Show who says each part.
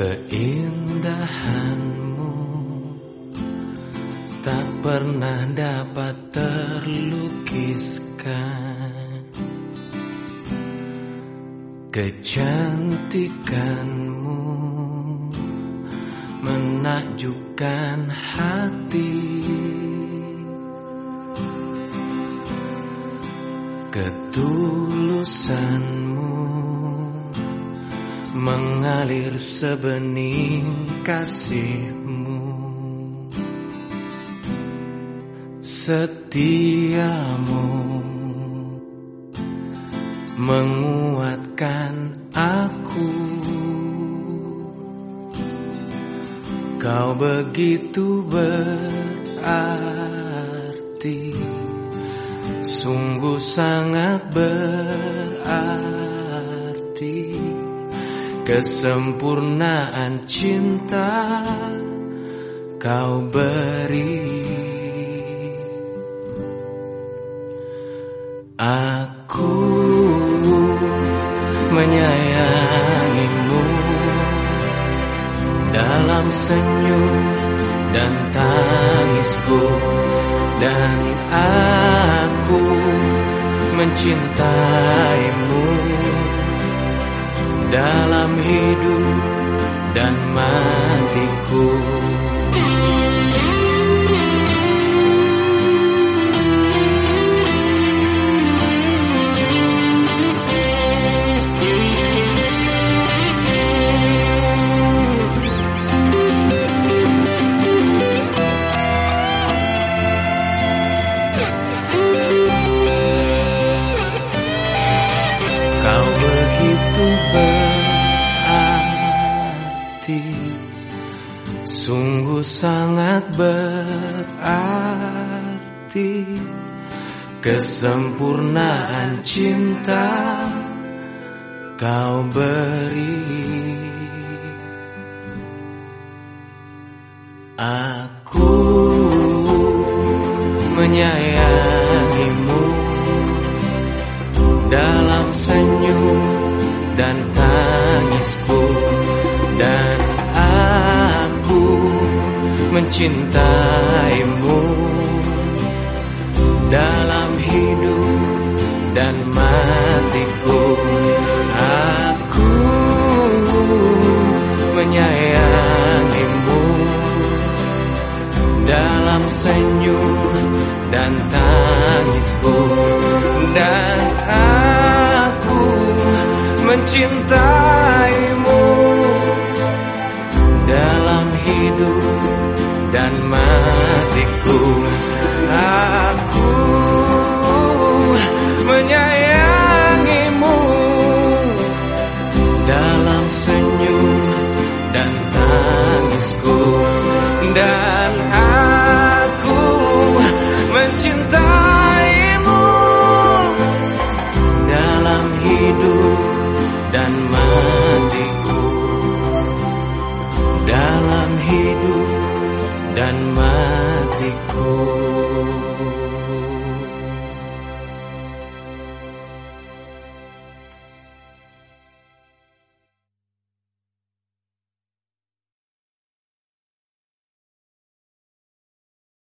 Speaker 1: Keindahanmu. Tak pernah dapat terlukiskan Kecantikanmu. Menakjubkan hati. Ketulusanmu mengalir sebening kasihmu. Setiamu. Menguatkan aku. Kau begitu berarti. Sungguh sangat berarti Kesempurnaan cinta kau beri. Aku menyayangimu dalam senyum dan tangisku dan aku mencintaimu berarti. Sungguh sangat berarti. Kesempurnaan cinta kau beri. Aku menyayangimu dalam senyum dan tangisku dan aku mencintaimu. Dalam hidup dan matiku aku menyayangimu. Dalam senyum dan tangisku dan aku mencintaimu dalam hidup dan matiku